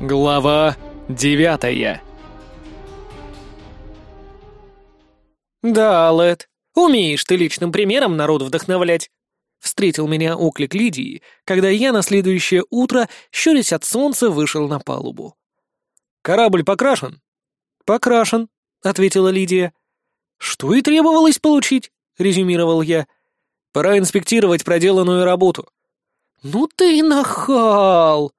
Глава девятая «Да, Лэд, умеешь ты личным примером народ вдохновлять!» Встретил меня оклик Лидии, когда я на следующее утро, щурясь от солнца, вышел на палубу. «Корабль покрашен?» «Покрашен», — ответила Лидия. «Что и требовалось получить», — резюмировал я. «Пора инспектировать проделанную работу». «Ну ты нахал!»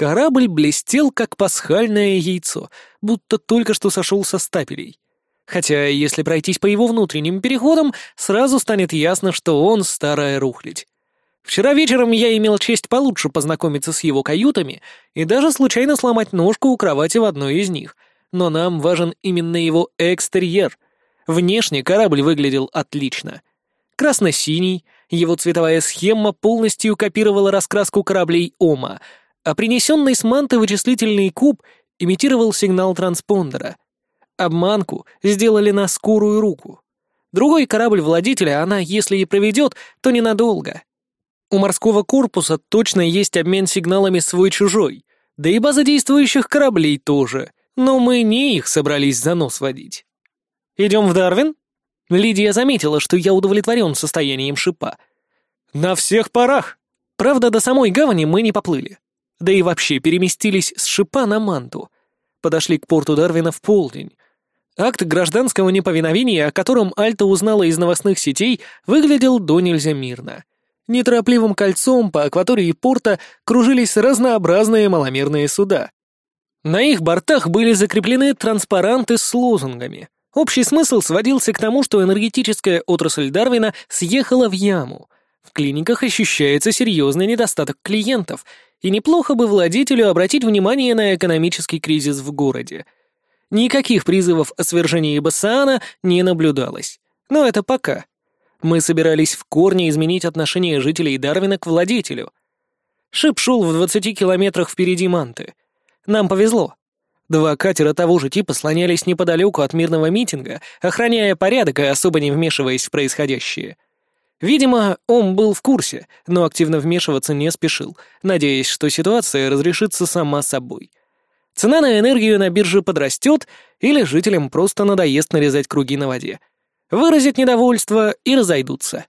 Корабль блестел, как пасхальное яйцо, будто только что сошел со стапелей. Хотя, если пройтись по его внутренним переходам, сразу станет ясно, что он старая рухлядь. Вчера вечером я имел честь получше познакомиться с его каютами и даже случайно сломать ножку у кровати в одной из них. Но нам важен именно его экстерьер. Внешне корабль выглядел отлично. Красно-синий, его цветовая схема полностью копировала раскраску кораблей Ома — а принесенный с манты вычислительный куб имитировал сигнал транспондера. Обманку сделали на скорую руку. Другой корабль владителя она, если и проведет, то ненадолго. У морского корпуса точно есть обмен сигналами свой-чужой, да и база действующих кораблей тоже, но мы не их собрались за нос водить. «Идем в Дарвин?» Лидия заметила, что я удовлетворен состоянием шипа. «На всех парах!» Правда, до самой гавани мы не поплыли да и вообще переместились с шипа на манту. Подошли к порту Дарвина в полдень. Акт гражданского неповиновения, о котором Альта узнала из новостных сетей, выглядел до нельзя мирно. Неторопливым кольцом по акватории порта кружились разнообразные маломерные суда. На их бортах были закреплены транспаранты с лозунгами. Общий смысл сводился к тому, что энергетическая отрасль Дарвина съехала в яму. В клиниках ощущается серьезный недостаток клиентов, и неплохо бы владетелю обратить внимание на экономический кризис в городе. Никаких призывов о свержении Бассаана не наблюдалось. Но это пока. Мы собирались в корне изменить отношение жителей Дарвина к владетелю. Шип шел в 20 километрах впереди Манты. Нам повезло. Два катера того же типа слонялись неподалеку от мирного митинга, охраняя порядок и особо не вмешиваясь в происходящее — Видимо, он был в курсе, но активно вмешиваться не спешил, надеясь, что ситуация разрешится сама собой. Цена на энергию на бирже подрастет, или жителям просто надоест нарезать круги на воде. Выразят недовольство и разойдутся.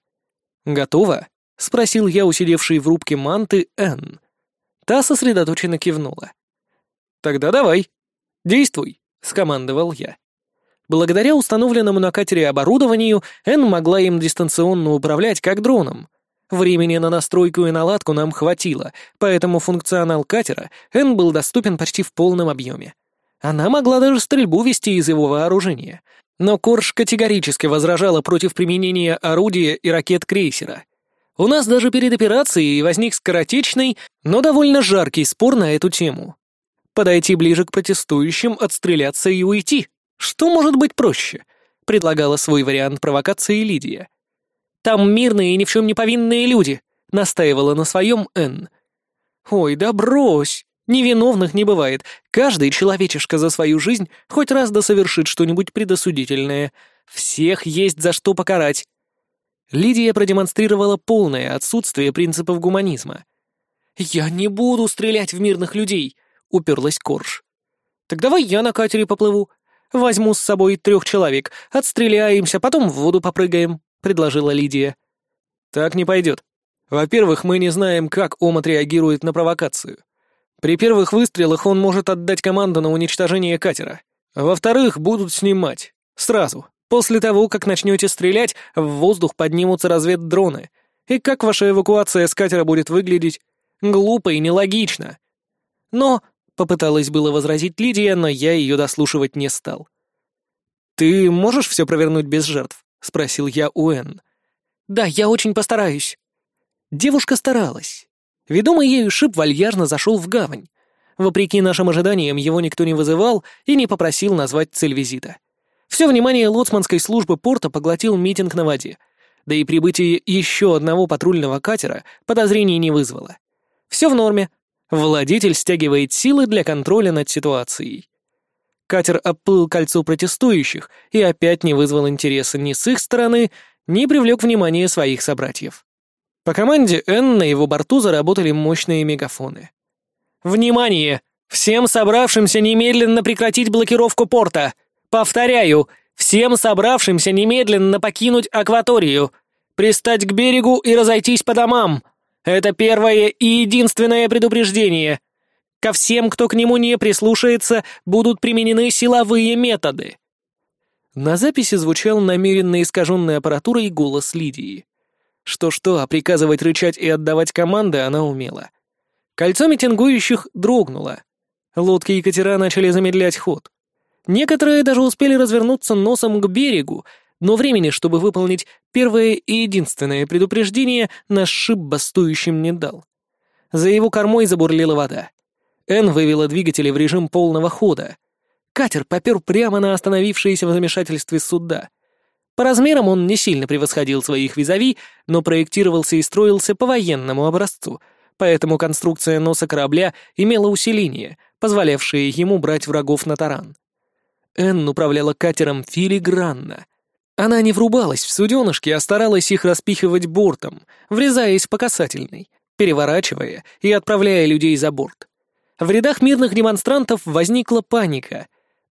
«Готово?» — спросил я усидевший в рубке манты Н. Та сосредоточенно кивнула. «Тогда давай. Действуй», — скомандовал я. Благодаря установленному на катере оборудованию, Эн могла им дистанционно управлять как дроном. Времени на настройку и наладку нам хватило, поэтому функционал катера Эн был доступен почти в полном объеме. Она могла даже стрельбу вести из его вооружения. Но Корж категорически возражала против применения орудия и ракет крейсера. У нас даже перед операцией возник скоротечный, но довольно жаркий спор на эту тему. Подойти ближе к протестующим, отстреляться и уйти. Что может быть проще? Предлагала свой вариант провокации Лидия. Там мирные и ни в чем не повинные люди, настаивала на своем Н. Ой, да брось. Невиновных не бывает. Каждый человечишка за свою жизнь хоть раз да совершит что-нибудь предосудительное. Всех есть за что покарать. Лидия продемонстрировала полное отсутствие принципов гуманизма. «Я не буду стрелять в мирных людей», — уперлась Корж. «Так давай я на катере поплыву. Возьму с собой трех человек, отстреляемся, потом в воду попрыгаем», — предложила Лидия. «Так не пойдет. Во-первых, мы не знаем, как Ом отреагирует на провокацию. При первых выстрелах он может отдать команду на уничтожение катера. Во-вторых, будут снимать. Сразу. После того, как начнете стрелять, в воздух поднимутся разведдроны. И как ваша эвакуация с катера будет выглядеть? Глупо и нелогично. Но Попыталась было возразить Лидия, но я ее дослушивать не стал. «Ты можешь все провернуть без жертв?» — спросил я у Энн. «Да, я очень постараюсь». Девушка старалась. Ведомый ею шип вальяжно зашел в гавань. Вопреки нашим ожиданиям, его никто не вызывал и не попросил назвать цель визита. Все внимание лоцманской службы порта поглотил митинг на воде, да и прибытие еще одного патрульного катера подозрений не вызвало. Все в норме, Владетель стягивает силы для контроля над ситуацией. Катер оплыл кольцо протестующих и опять не вызвал интереса ни с их стороны, ни привлек внимание своих собратьев. По команде Н на его борту заработали мощные мегафоны. «Внимание! «Всем собравшимся немедленно прекратить блокировку порта! Повторяю, всем собравшимся немедленно покинуть акваторию! Пристать к берегу и разойтись по домам! Это первое и единственное предупреждение! Ко всем, кто к нему не прислушается, будут применены силовые методы!» На записи звучал намеренно искаженной аппаратурой голос Лидии. Что-что, а приказывать рычать и отдавать команды она умела. Кольцо митингующих дрогнуло. Лодки и катера начали замедлять ход. Некоторые даже успели развернуться носом к берегу, но времени, чтобы выполнить первое и единственное предупреждение, наш шип бастующим не дал. За его кормой забурлила вода. Н вывела двигатели в режим полного хода. Катер попер прямо на остановившееся в замешательстве суда. По размерам он не сильно превосходил своих визави, но проектировался и строился по военному образцу, поэтому конструкция носа корабля имела усиление — позволявшие ему брать врагов на таран. Энн управляла катером филигранно. Она не врубалась в суденышки, а старалась их распихивать бортом, врезаясь по касательной, переворачивая и отправляя людей за борт. В рядах мирных демонстрантов возникла паника.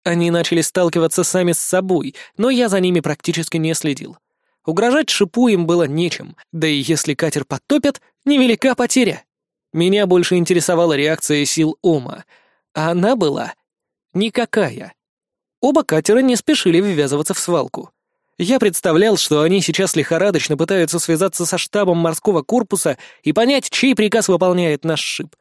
Они начали сталкиваться сами с собой, но я за ними практически не следил. Угрожать шипу им было нечем, да и если катер подтопят, невелика потеря. Меня больше интересовала реакция сил Ома — а она была никакая. Оба катера не спешили ввязываться в свалку. Я представлял, что они сейчас лихорадочно пытаются связаться со штабом морского корпуса и понять, чей приказ выполняет наш шип.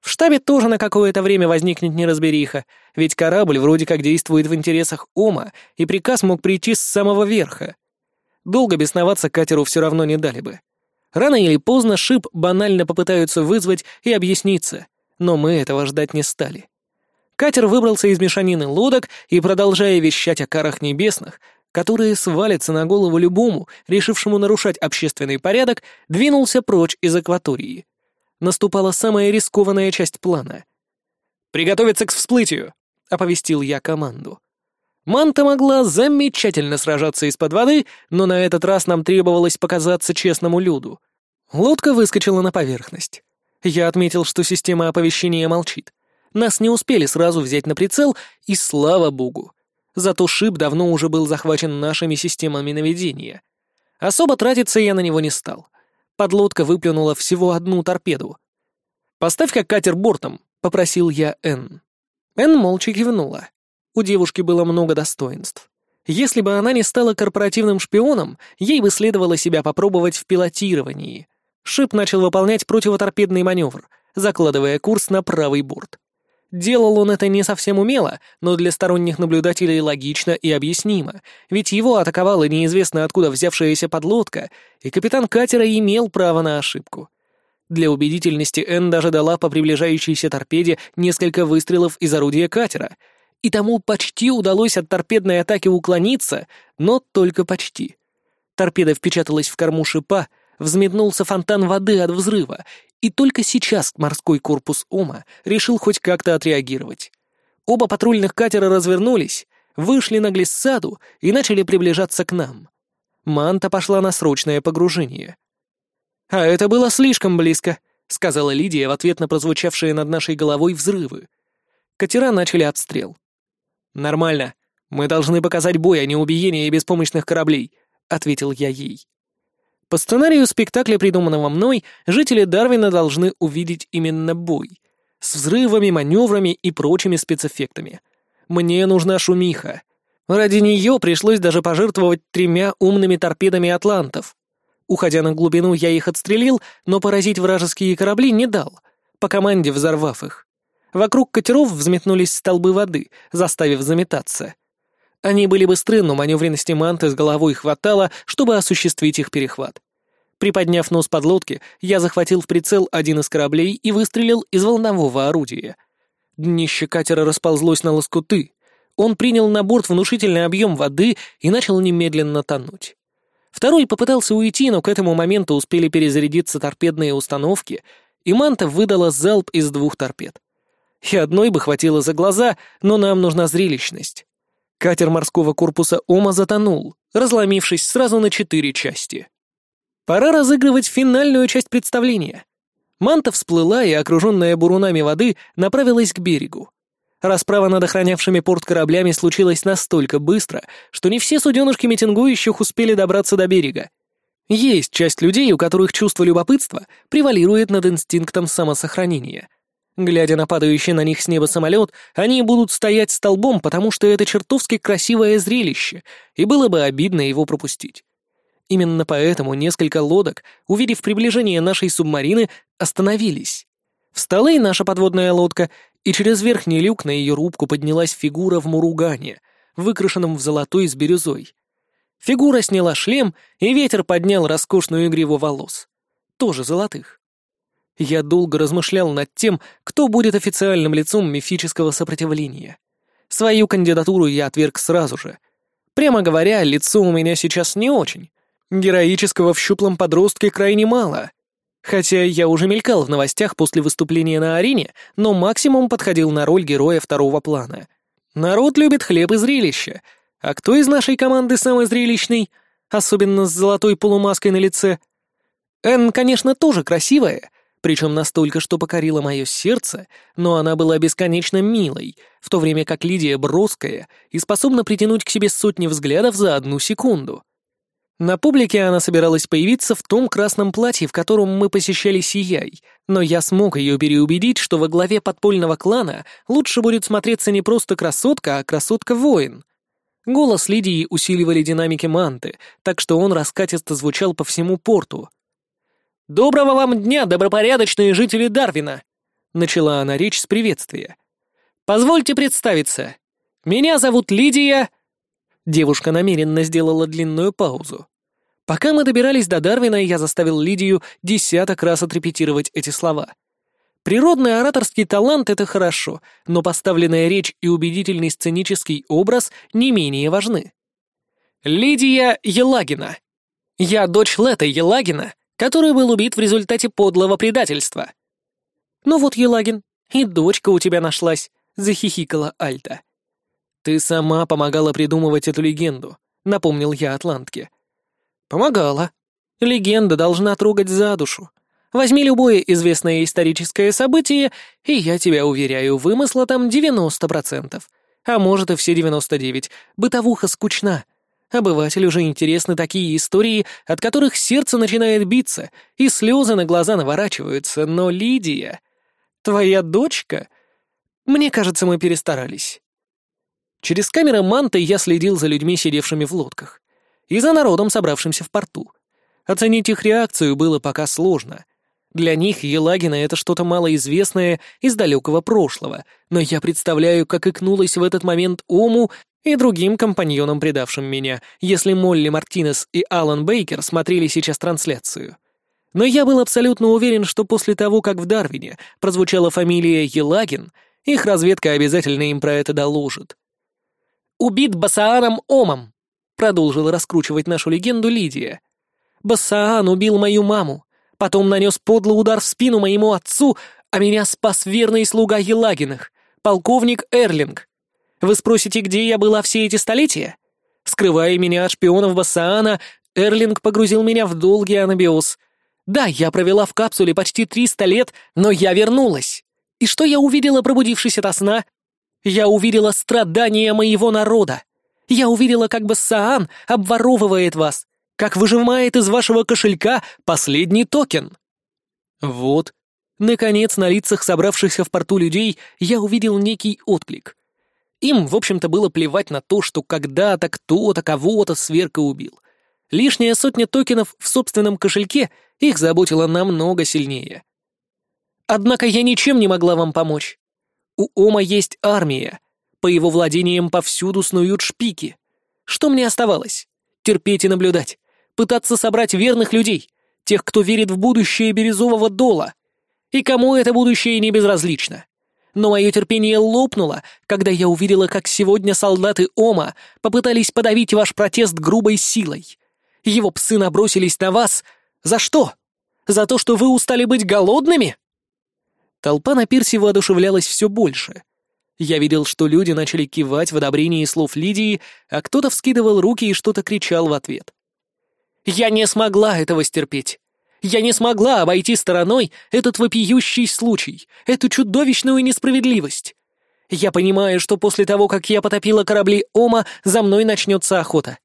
В штабе тоже на какое-то время возникнет неразбериха, ведь корабль вроде как действует в интересах Ома, и приказ мог прийти с самого верха. Долго бесноваться катеру все равно не дали бы. Рано или поздно шип банально попытаются вызвать и объясниться — но мы этого ждать не стали. Катер выбрался из мешанины лодок и, продолжая вещать о карах небесных, которые свалятся на голову любому, решившему нарушать общественный порядок, двинулся прочь из акватории. Наступала самая рискованная часть плана. «Приготовиться к всплытию!» — оповестил я команду. Манта могла замечательно сражаться из-под воды, но на этот раз нам требовалось показаться честному люду. Лодка выскочила на поверхность. Я отметил, что система оповещения молчит. Нас не успели сразу взять на прицел, и слава богу. Зато шип давно уже был захвачен нашими системами наведения. Особо тратиться я на него не стал. Подлодка выплюнула всего одну торпеду. «Поставь-ка катер бортом», — попросил я Энн. Энн молча кивнула. У девушки было много достоинств. Если бы она не стала корпоративным шпионом, ей бы следовало себя попробовать в пилотировании — Шип начал выполнять противоторпедный маневр, закладывая курс на правый борт. Делал он это не совсем умело, но для сторонних наблюдателей логично и объяснимо, ведь его атаковала неизвестно откуда взявшаяся подлодка, и капитан катера имел право на ошибку. Для убедительности Энн даже дала по приближающейся торпеде несколько выстрелов из орудия катера, и тому почти удалось от торпедной атаки уклониться, но только почти. Торпеда впечаталась в корму шипа, взметнулся фонтан воды от взрыва, и только сейчас морской корпус Ома решил хоть как-то отреагировать. Оба патрульных катера развернулись, вышли на глиссаду и начали приближаться к нам. Манта пошла на срочное погружение. «А это было слишком близко», — сказала Лидия в ответ на прозвучавшие над нашей головой взрывы. Катера начали отстрел. «Нормально. Мы должны показать бой, а не убиение беспомощных кораблей», — ответил я ей. По сценарию спектакля, придуманного мной, жители Дарвина должны увидеть именно бой. С взрывами, маневрами и прочими спецэффектами. Мне нужна шумиха. Ради нее пришлось даже пожертвовать тремя умными торпедами атлантов. Уходя на глубину, я их отстрелил, но поразить вражеские корабли не дал, по команде взорвав их. Вокруг катеров взметнулись столбы воды, заставив заметаться. Они были быстры, но маневренности манты с головой хватало, чтобы осуществить их перехват. Приподняв нос подлодки, я захватил в прицел один из кораблей и выстрелил из волнового орудия. Днище катера расползлось на лоскуты. Он принял на борт внушительный объем воды и начал немедленно тонуть. Второй попытался уйти, но к этому моменту успели перезарядиться торпедные установки, и манта выдала залп из двух торпед. И одной бы хватило за глаза, но нам нужна зрелищность. Катер морского корпуса Ома затонул, разломившись сразу на четыре части. Пора разыгрывать финальную часть представления. Манта всплыла и, окруженная бурунами воды, направилась к берегу. Расправа над охранявшими порт кораблями случилась настолько быстро, что не все суденышки митингующих успели добраться до берега. Есть часть людей, у которых чувство любопытства превалирует над инстинктом самосохранения. Глядя на падающий на них с неба самолет, они будут стоять столбом, потому что это чертовски красивое зрелище, и было бы обидно его пропустить. Именно поэтому несколько лодок, увидев приближение нашей субмарины, остановились. Встала и наша подводная лодка, и через верхний люк на ее рубку поднялась фигура в муругане, выкрашенном в золотой с бирюзой. Фигура сняла шлем, и ветер поднял роскошную гриву волос. Тоже золотых. Я долго размышлял над тем, кто будет официальным лицом мифического сопротивления. Свою кандидатуру я отверг сразу же. Прямо говоря, лицо у меня сейчас не очень. Героического в щуплом подростке крайне мало. Хотя я уже мелькал в новостях после выступления на арене, но максимум подходил на роль героя второго плана. Народ любит хлеб и зрелище. А кто из нашей команды самый зрелищный? Особенно с золотой полумаской на лице. Энн, конечно, тоже красивая, причем настолько, что покорила мое сердце, но она была бесконечно милой, в то время как Лидия броская и способна притянуть к себе сотни взглядов за одну секунду. На публике она собиралась появиться в том красном платье, в котором мы посещали Сияй, но я смог ее переубедить, что во главе подпольного клана лучше будет смотреться не просто красотка, а красотка-воин. Голос Лидии усиливали динамики манты, так что он раскатисто звучал по всему порту. «Доброго вам дня, добропорядочные жители Дарвина!» Начала она речь с приветствия. «Позвольте представиться. Меня зовут Лидия...» Девушка намеренно сделала длинную паузу. Пока мы добирались до Дарвина, я заставил Лидию десяток раз отрепетировать эти слова. Природный ораторский талант — это хорошо, но поставленная речь и убедительный сценический образ не менее важны. Лидия Елагина. Я дочь Лета Елагина, который был убит в результате подлого предательства. Ну вот, Елагин, и дочка у тебя нашлась, — захихикала Альта. «Ты сама помогала придумывать эту легенду», — напомнил я Атлантке. «Помогала. Легенда должна трогать за душу. Возьми любое известное историческое событие, и я тебя уверяю, вымысла там 90%, а может и все 99. Бытовуха скучна. Обывателю же интересны такие истории, от которых сердце начинает биться, и слезы на глаза наворачиваются. Но Лидия... Твоя дочка... Мне кажется, мы перестарались. Через камеры манты я следил за людьми, сидевшими в лодках, и за народом, собравшимся в порту. Оценить их реакцию было пока сложно. Для них Елагина — это что-то малоизвестное из далекого прошлого, но я представляю, как икнулась в этот момент Ому и другим компаньонам, предавшим меня, если Молли Мартинес и Алан Бейкер смотрели сейчас трансляцию. Но я был абсолютно уверен, что после того, как в Дарвине прозвучала фамилия Елагин, их разведка обязательно им про это доложит убит Басааном Омом», — продолжила раскручивать нашу легенду Лидия. «Басаан убил мою маму, потом нанес подлый удар в спину моему отцу, а меня спас верный слуга Елагиных, полковник Эрлинг. Вы спросите, где я была все эти столетия? Скрывая меня от шпионов Басаана, Эрлинг погрузил меня в долгий анабиоз. Да, я провела в капсуле почти 300 лет, но я вернулась. И что я увидела, пробудившись ото сна? Я увидела страдания моего народа. Я увидела, как Бассаан обворовывает вас, как выжимает из вашего кошелька последний токен. Вот. Наконец, на лицах собравшихся в порту людей я увидел некий отклик. Им, в общем-то, было плевать на то, что когда-то кто-то кого-то сверка убил. Лишняя сотня токенов в собственном кошельке их заботила намного сильнее. Однако я ничем не могла вам помочь. У Ома есть армия. По его владениям повсюду снуют шпики. Что мне оставалось? Терпеть и наблюдать. Пытаться собрать верных людей. Тех, кто верит в будущее бирюзового дола. И кому это будущее не безразлично. Но мое терпение лопнуло, когда я увидела, как сегодня солдаты Ома попытались подавить ваш протест грубой силой. Его псы набросились на вас. За что? За то, что вы устали быть голодными? Толпа на пирсе воодушевлялась все больше. Я видел, что люди начали кивать в одобрении слов Лидии, а кто-то вскидывал руки и что-то кричал в ответ. «Я не смогла этого стерпеть. Я не смогла обойти стороной этот вопиющий случай, эту чудовищную несправедливость. Я понимаю, что после того, как я потопила корабли Ома, за мной начнется охота.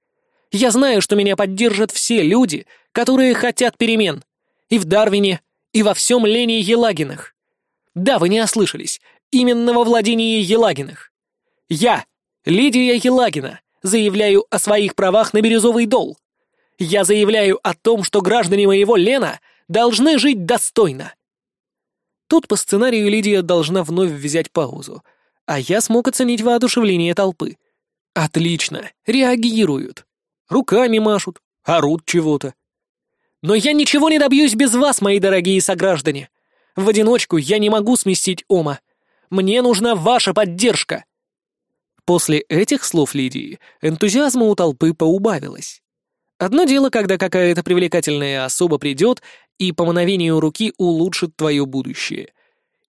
Я знаю, что меня поддержат все люди, которые хотят перемен. И в Дарвине, и во всем Лене Елагинах. Да, вы не ослышались. Именно во владении Елагинах. Я, Лидия Елагина, заявляю о своих правах на бирюзовый дол. Я заявляю о том, что граждане моего Лена должны жить достойно. Тут по сценарию Лидия должна вновь взять паузу, а я смог оценить воодушевление толпы. Отлично, реагируют. Руками машут, орут чего-то. Но я ничего не добьюсь без вас, мои дорогие сограждане. В одиночку я не могу сместить Ома. Мне нужна ваша поддержка. После этих слов Лидии энтузиазма у толпы поубавилось. Одно дело, когда какая-то привлекательная особа придет и по мановению руки улучшит твое будущее.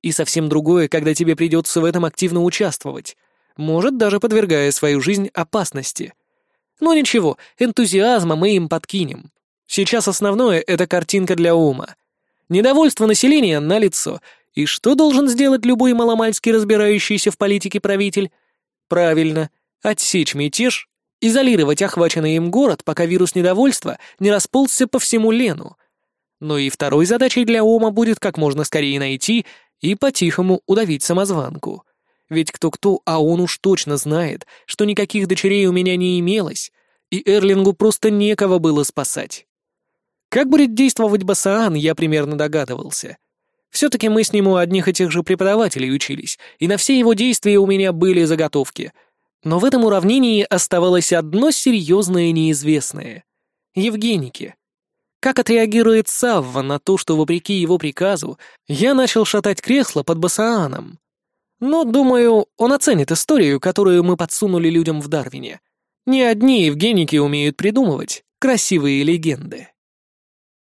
И совсем другое, когда тебе придется в этом активно участвовать, может, даже подвергая свою жизнь опасности. Но ничего, энтузиазма мы им подкинем. Сейчас основное — это картинка для ума. Недовольство населения на лицо. И что должен сделать любой маломальски разбирающийся в политике правитель? Правильно, отсечь мятеж изолировать охваченный им город, пока вирус недовольства не расползся по всему Лену. Но и второй задачей для Ома будет как можно скорее найти и по-тихому удавить самозванку. Ведь кто-кто, а он уж точно знает, что никаких дочерей у меня не имелось, и Эрлингу просто некого было спасать. Как будет действовать Басаан, я примерно догадывался. Все-таки мы с ним у одних и тех же преподавателей учились, и на все его действия у меня были заготовки — но в этом уравнении оставалось одно серьезное неизвестное — Евгеники. Как отреагирует Савва на то, что, вопреки его приказу, я начал шатать кресло под Басааном? Но, думаю, он оценит историю, которую мы подсунули людям в Дарвине. Не одни Евгеники умеют придумывать красивые легенды.